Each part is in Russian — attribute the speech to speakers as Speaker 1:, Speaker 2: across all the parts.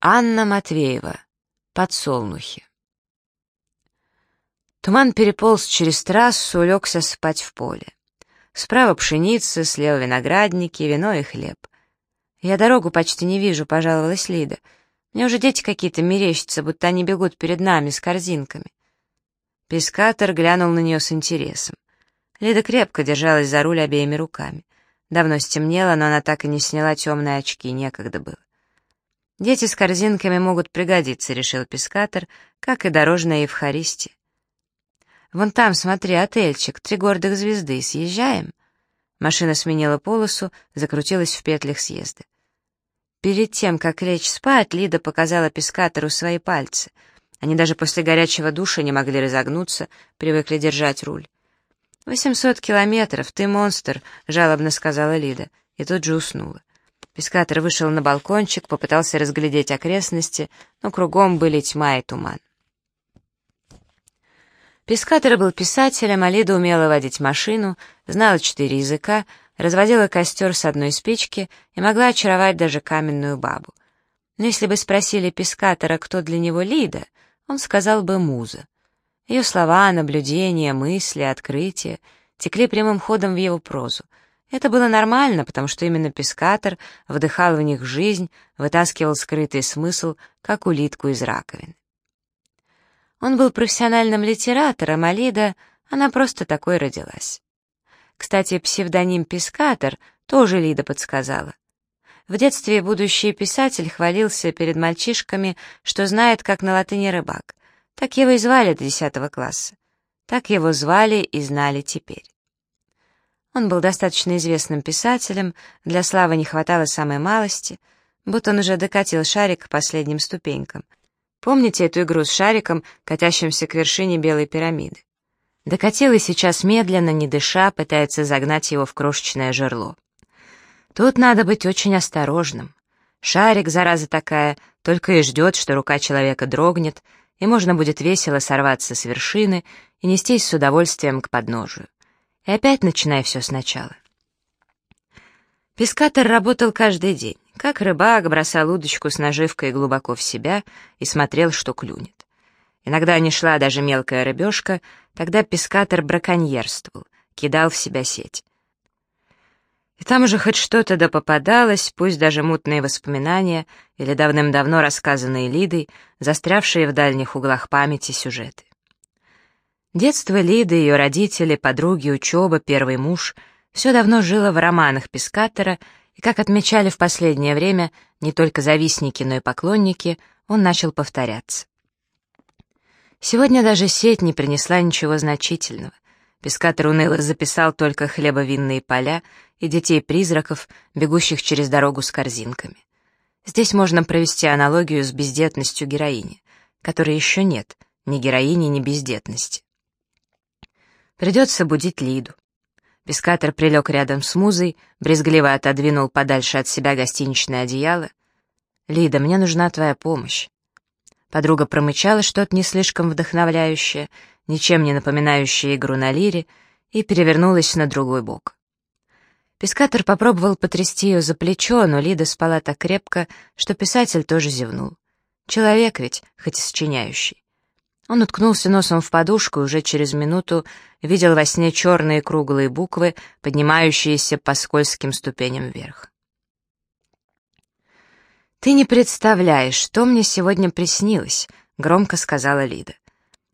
Speaker 1: Анна Матвеева. Подсолнухи. Туман переполз через трассу, улегся спать в поле. Справа пшеница, слева виноградники, вино и хлеб. «Я дорогу почти не вижу», — пожаловалась Лида. «Мне уже дети какие-то мерещатся, будто они бегут перед нами с корзинками». Пескатор глянул на нее с интересом. Лида крепко держалась за руль обеими руками. Давно стемнело, но она так и не сняла темные очки, некогда было. «Дети с корзинками могут пригодиться», — решил Пескатор, как и дорожная Евхаристия. «Вон там, смотри, отельчик, три гордых звезды, съезжаем?» Машина сменила полосу, закрутилась в петлях съезда. Перед тем, как лечь спать, Лида показала Пескатору свои пальцы. Они даже после горячего душа не могли разогнуться, привыкли держать руль. «Восемьсот километров, ты монстр», — жалобно сказала Лида, и тут же уснула. Пескатор вышел на балкончик, попытался разглядеть окрестности, но кругом были тьма и туман. Пескатор был писателем, а Лида умела водить машину, знала четыре языка, разводила костер с одной спички и могла очаровать даже каменную бабу. Но если бы спросили Пескатора, кто для него Лида, он сказал бы «муза». Ее слова, наблюдения, мысли, открытия текли прямым ходом в его прозу — это было нормально, потому что именно пескатор вдыхал в них жизнь, вытаскивал скрытый смысл, как улитку из раковины. Он был профессиональным литератором, а Лида, она просто такой родилась. Кстати, псевдоним «Пескатор» тоже Лида подсказала. В детстве будущий писатель хвалился перед мальчишками, что знает, как на латыни рыбак. Так его и звали до десятого класса. Так его звали и знали теперь. Он был достаточно известным писателем, для славы не хватало самой малости, будто он уже докатил шарик к последним ступенькам. Помните эту игру с шариком, катящимся к вершине белой пирамиды? Докатил и сейчас медленно, не дыша, пытается загнать его в крошечное жерло. Тут надо быть очень осторожным. Шарик, зараза такая, только и ждет, что рука человека дрогнет, и можно будет весело сорваться с вершины и нестись с удовольствием к подножию. И опять начинай все сначала. Пескатор работал каждый день. Как рыбак бросал удочку с наживкой глубоко в себя и смотрел, что клюнет. Иногда не шла даже мелкая рыбешка, тогда пескатор браконьерствовал, кидал в себя сеть. И там уже хоть что-то да попадалось, пусть даже мутные воспоминания или давным-давно рассказанные Лидой, застрявшие в дальних углах памяти сюжеты. Детство Лиды, ее родители, подруги, учеба, первый муж — все давно жило в романах Пескатора, и, как отмечали в последнее время не только завистники, но и поклонники, он начал повторяться. Сегодня даже сеть не принесла ничего значительного. Пескатор уныло записал только хлебовинные поля и детей-призраков, бегущих через дорогу с корзинками. Здесь можно провести аналогию с бездетностью героини, которой еще нет ни героини, ни бездетности. Придется будить Лиду. Пескатор прилег рядом с музой, брезгливо отодвинул подальше от себя гостиничное одеяло. «Лида, мне нужна твоя помощь». Подруга промычала что-то не слишком вдохновляющее, ничем не напоминающее игру на лире, и перевернулась на другой бок. Пескатор попробовал потрясти ее за плечо, но Лида спала так крепко, что писатель тоже зевнул. Человек ведь, хоть и сочиняющий. Он уткнулся носом в подушку и уже через минуту видел во сне черные круглые буквы, поднимающиеся по скользким ступеням вверх. «Ты не представляешь, что мне сегодня приснилось», — громко сказала Лида.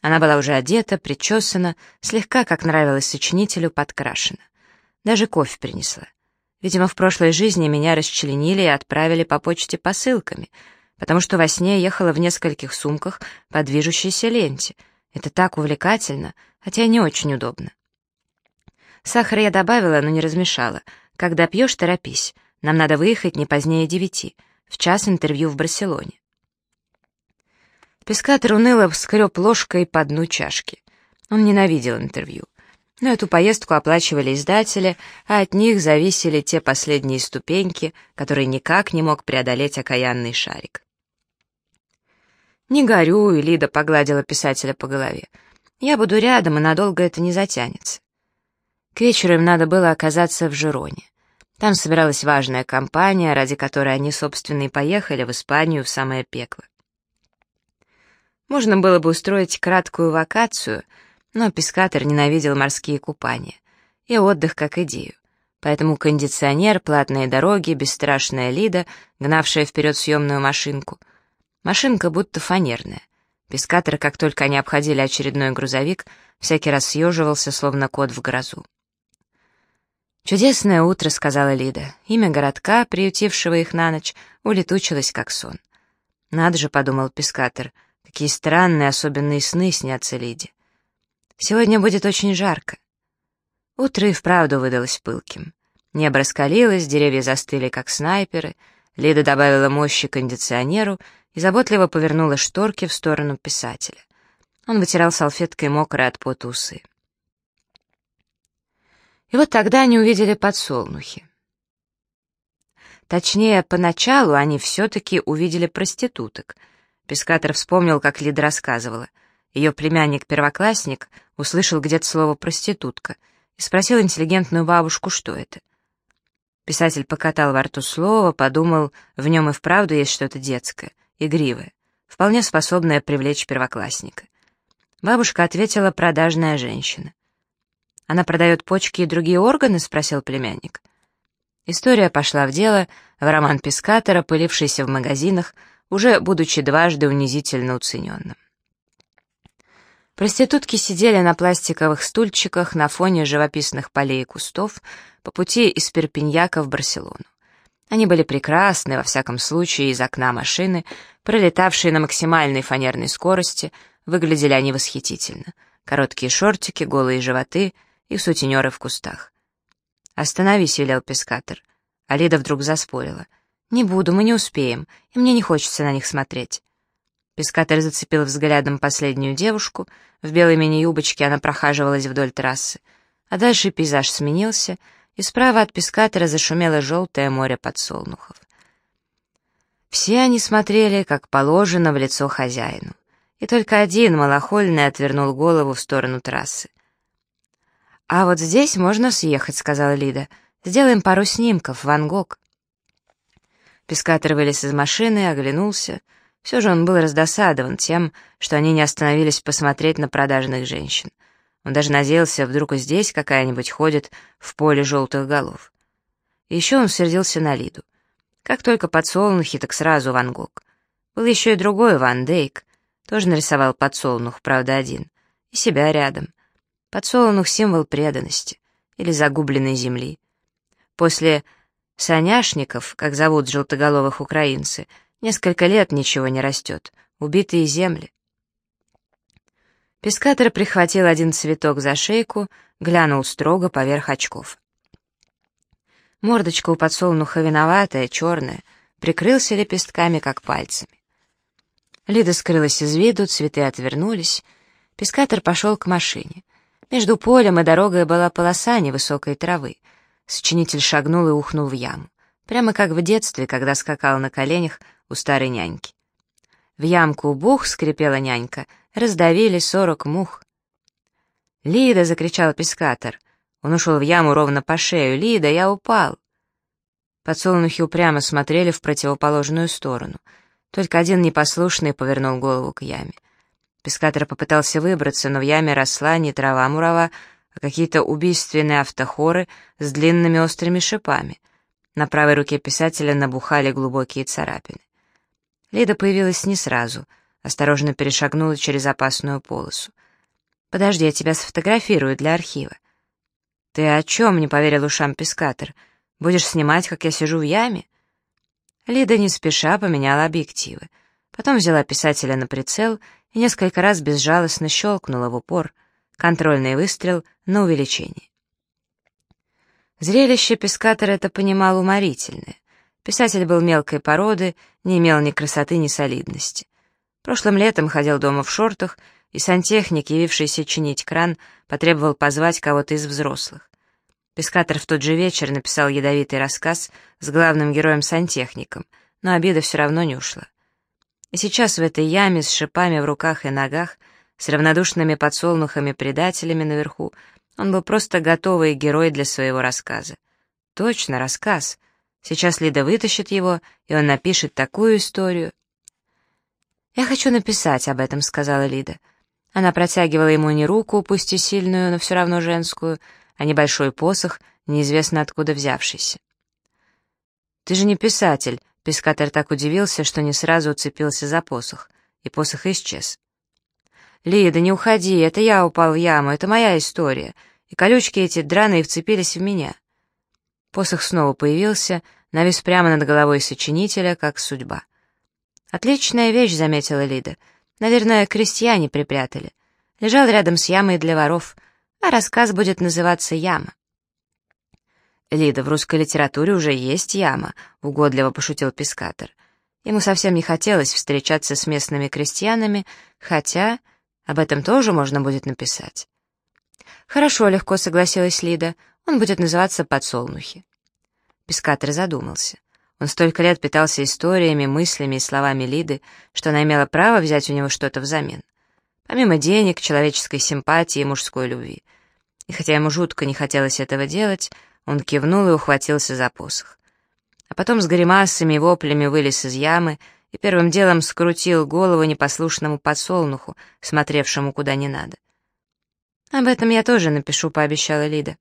Speaker 1: Она была уже одета, причесана, слегка, как нравилось сочинителю, подкрашена. Даже кофе принесла. Видимо, в прошлой жизни меня расчленили и отправили по почте посылками — потому что во сне ехала в нескольких сумках по движущейся ленте. Это так увлекательно, хотя и не очень удобно. Сахар я добавила, но не размешала. Когда пьешь, торопись. Нам надо выехать не позднее девяти. В час интервью в Барселоне. Пескатор уныло вскреб ложкой по дну чашки. Он ненавидел интервью. Но эту поездку оплачивали издатели, а от них зависели те последние ступеньки, которые никак не мог преодолеть окаянный шарик. «Не горюй», — Лида погладила писателя по голове. «Я буду рядом, и надолго это не затянется». К вечеру им надо было оказаться в Жироне. Там собиралась важная компания, ради которой они, собственно, и поехали в Испанию в самое пекло. Можно было бы устроить краткую вакацию, но пескатор ненавидел морские купания и отдых как идею. Поэтому кондиционер, платные дороги, бесстрашная Лида, гнавшая вперед съемную машинку. Машинка будто фанерная. Пескатор, как только они обходили очередной грузовик, всякий раз съеживался, словно кот в грозу. «Чудесное утро», — сказала Лида. Имя городка, приютившего их на ночь, улетучилось как сон. «Надо же», — подумал Пескатор, — «какие странные особенные сны снятся Лиде. Сегодня будет очень жарко». Утро и вправду выдалось пылким. Небо раскалилось, деревья застыли, как снайперы. Лида добавила мощи кондиционеру и заботливо повернула шторки в сторону писателя. Он вытирал салфеткой мокрые от пота усы. И вот тогда они увидели подсолнухи. Точнее, поначалу они все-таки увидели проституток. Пескатор вспомнил, как Лида рассказывала. Ее племянник-первоклассник услышал где-то слово «проститутка» и спросил интеллигентную бабушку, что это. Писатель покатал во рту слово, подумал, в нем и вправду есть что-то детское, игривое, вполне способное привлечь первоклассника. Бабушка ответила «продажная женщина». «Она продает почки и другие органы?» — спросил племянник. История пошла в дело, в роман Пискатора, пылившийся в магазинах, уже будучи дважды унизительно уцененным. Проститутки сидели на пластиковых стульчиках на фоне живописных полей и кустов по пути из Перпиньяка в Барселону. Они были прекрасны, во всяком случае, из окна машины, пролетавшие на максимальной фанерной скорости, выглядели они восхитительно. Короткие шортики, голые животы — и сутенеры в кустах. «Остановись», — велел пескатор. Алида вдруг заспорила. «Не буду, мы не успеем, и мне не хочется на них смотреть». Пескатор зацепил взглядом последнюю девушку, в белой мини-юбочке она прохаживалась вдоль трассы, а дальше пейзаж сменился, и справа от пескатора зашумело желтое море подсолнухов. Все они смотрели, как положено, в лицо хозяину, и только один, малохольный, отвернул голову в сторону трассы. «А вот здесь можно съехать», — сказала Лида. «Сделаем пару снимков, Ван Гог». Пескатор вылез из машины оглянулся. Все же он был раздосадован тем, что они не остановились посмотреть на продажных женщин. Он даже надеялся, вдруг и здесь какая-нибудь ходит в поле желтых голов. Еще он сердился на Лиду. Как только подсолнухи, так сразу Ван Гог. Был еще и другой Ван Дейк. Тоже нарисовал подсолнух, правда, один. И себя рядом. Подсолнух — символ преданности или загубленной земли. После соняшников, как зовут желтоголовых украинцы, несколько лет ничего не растет, убитые земли. Пескатор прихватил один цветок за шейку, глянул строго поверх очков. Мордочка у подсолнуха виноватая, черная, прикрылся лепестками, как пальцами. Лида скрылась из виду, цветы отвернулись. Пескатор пошел к машине. Между полем и дорогой была полоса невысокой травы. Сочинитель шагнул и ухнул в яму. Прямо как в детстве, когда скакал на коленях у старой няньки. В ямку бух скрипела нянька, раздавили сорок мух. «Лида!» — закричал пескатор. Он ушел в яму ровно по шею. «Лида, я упал!» Подсолнухи упрямо смотрели в противоположную сторону. Только один непослушный повернул голову к яме. Пескатор попытался выбраться, но в яме росла не трава мурава, а какие-то убийственные автохоры с длинными острыми шипами. На правой руке писателя набухали глубокие царапины. Лида появилась не сразу, осторожно перешагнула через опасную полосу. «Подожди, я тебя сфотографирую для архива». «Ты о чем?» — не поверил ушам Пескатор. «Будешь снимать, как я сижу в яме?» Лида не спеша поменяла объективы. Потом взяла писателя на прицел — и несколько раз безжалостно щелкнула в упор, контрольный выстрел на увеличение. Зрелище пескатора это понимал уморительное. Писатель был мелкой породы, не имел ни красоты, ни солидности. Прошлым летом ходил дома в шортах, и сантехник, явившийся чинить кран, потребовал позвать кого-то из взрослых. Пескатор в тот же вечер написал ядовитый рассказ с главным героем-сантехником, но обида все равно не ушла. И сейчас в этой яме с шипами в руках и ногах, с равнодушными подсолнухами-предателями наверху, он был просто готовый герой для своего рассказа. точно, рассказ. Сейчас Лида вытащит его, и он напишет такую историю. «Я хочу написать об этом», — сказала Лида. Она протягивала ему не руку, пусть и сильную, но все равно женскую, а небольшой посох, неизвестно откуда взявшийся. «Ты же не писатель», — Пескатор так удивился, что не сразу уцепился за посох, и посох исчез. «Лида, не уходи, это я упал в яму, это моя история, и колючки эти драные вцепились в меня». Посох снова появился, навис прямо над головой сочинителя, как судьба. «Отличная вещь», — заметила Лида. «Наверное, крестьяне припрятали. Лежал рядом с ямой для воров, а рассказ будет называться «Яма». «Лида, в русской литературе уже есть яма», — угодливо пошутил Пискатор. Ему совсем не хотелось встречаться с местными крестьянами, хотя об этом тоже можно будет написать. «Хорошо», — легко согласилась Лида, — «он будет называться «Подсолнухи». Пискатор задумался. Он столько лет питался историями, мыслями и словами Лиды, что она имела право взять у него что-то взамен. Помимо денег, человеческой симпатии и мужской любви. И хотя ему жутко не хотелось этого делать, он кивнул и ухватился за посох. А потом с гримасами и воплями вылез из ямы и первым делом скрутил голову непослушному подсолнуху, смотревшему куда не надо. «Об этом я тоже напишу», — пообещала Лида.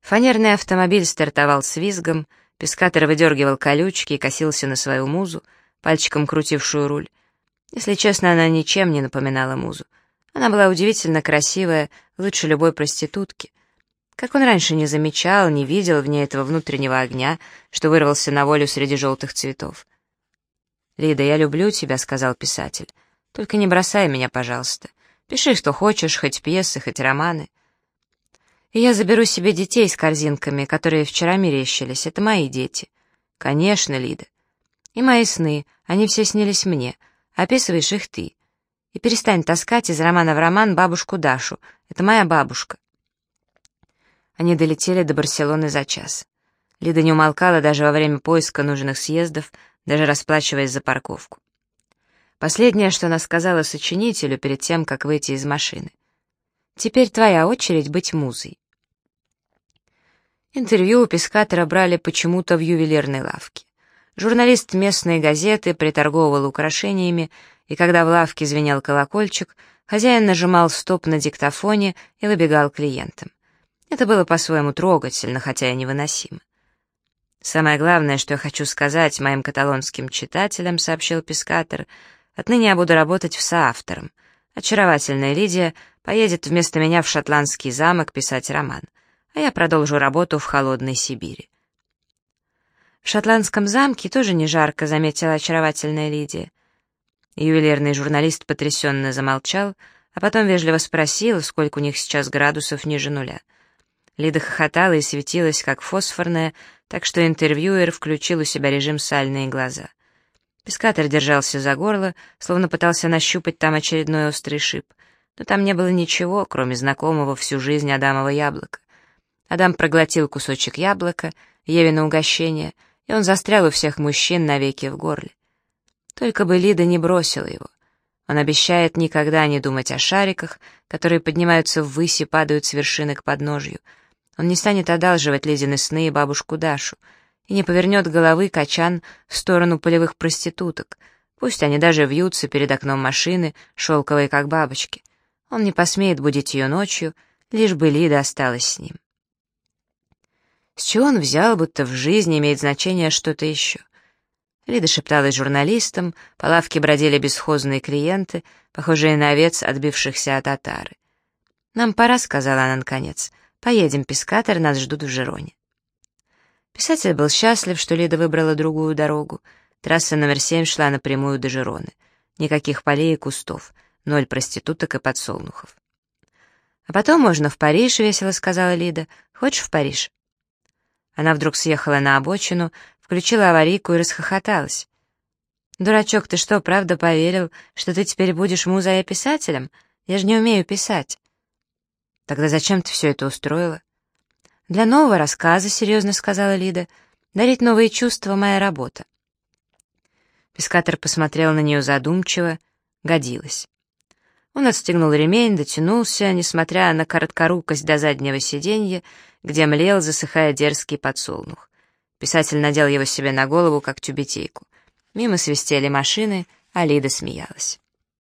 Speaker 1: Фанерный автомобиль стартовал с визгом — Пескатор выдергивал колючки и косился на свою музу, пальчиком крутившую руль. Если честно, она ничем не напоминала музу. Она была удивительно красивая, лучше любой проститутки. Как он раньше не замечал, не видел в ней этого внутреннего огня, что вырвался на волю среди желтых цветов. «Лида, я люблю тебя», — сказал писатель. «Только не бросай меня, пожалуйста. Пиши, что хочешь, хоть пьесы, хоть романы. И я заберу себе детей с корзинками, которые вчера мерещились. Это мои дети. Конечно, Лида. И мои сны, они все снились мне. Описываешь их ты. И перестань таскать из романа в роман бабушку Дашу. Это моя бабушка. Они долетели до Барселоны за час. Лида не умолкала даже во время поиска нужных съездов, даже расплачиваясь за парковку. Последнее, что она сказала сочинителю перед тем, как выйти из машины. «Теперь твоя очередь быть музой». Интервью у Пескатора брали почему-то в ювелирной лавке. Журналист местной газеты приторговывал украшениями, и когда в лавке звенел колокольчик, хозяин нажимал стоп на диктофоне и выбегал клиентам. Это было по-своему трогательно, хотя и невыносимо. «Самое главное, что я хочу сказать моим каталонским читателям», — сообщил Пескатор, — «отныне я буду работать соавтором. Очаровательная Лидия поедет вместо меня в шотландский замок писать роман а я продолжу работу в холодной Сибири. В шотландском замке тоже не жарко, заметила очаровательная Лидия. Ювелирный журналист потрясенно замолчал, а потом вежливо спросил, сколько у них сейчас градусов ниже нуля. Лида хохотала и светилась, как фосфорная, так что интервьюер включил у себя режим сальные глаза. Пескатор держался за горло, словно пытался нащупать там очередной острый шип, но там не было ничего, кроме знакомого всю жизнь Адамова яблока. Адам проглотил кусочек яблока, Еве на угощение, и он застрял у всех мужчин навеки в горле. Только бы Лида не бросила его. Он обещает никогда не думать о шариках, которые поднимаются ввысь и падают с вершины к подножью. Он не станет одалживать Лидины сны и бабушку Дашу, и не повернет головы качан в сторону полевых проституток. Пусть они даже вьются перед окном машины, шелковые как бабочки. Он не посмеет будить ее ночью, лишь бы Лида осталась с ним. С чего он взял, будто в жизни имеет значение что-то еще? Лида шепталась журналистам, по лавке бродили бесхозные клиенты, похожие на овец, отбившихся от татары. «Нам пора», — сказала она наконец. «Поедем, пескатор, нас ждут в Жироне». Писатель был счастлив, что Лида выбрала другую дорогу. Трасса номер семь шла напрямую до Жироны. Никаких полей и кустов, ноль проституток и подсолнухов. «А потом можно в Париж», — весело сказала Лида. «Хочешь в Париж?» Она вдруг съехала на обочину, включила аварийку и расхохоталась. «Дурачок, ты что, правда поверил, что ты теперь будешь музой и писателем? Я же не умею писать». «Тогда зачем ты все это устроила?» «Для нового рассказа», — серьезно сказала Лида. «Дарить новые чувства — моя работа». Пескатор посмотрел на нее задумчиво. Годилось. Он отстегнул ремень, дотянулся, несмотря на короткорукость до заднего сиденья, где млел, засыхая дерзкий подсолнух. Писатель надел его себе на голову, как тюбетейку. Мимо свистели машины, а Лида смеялась.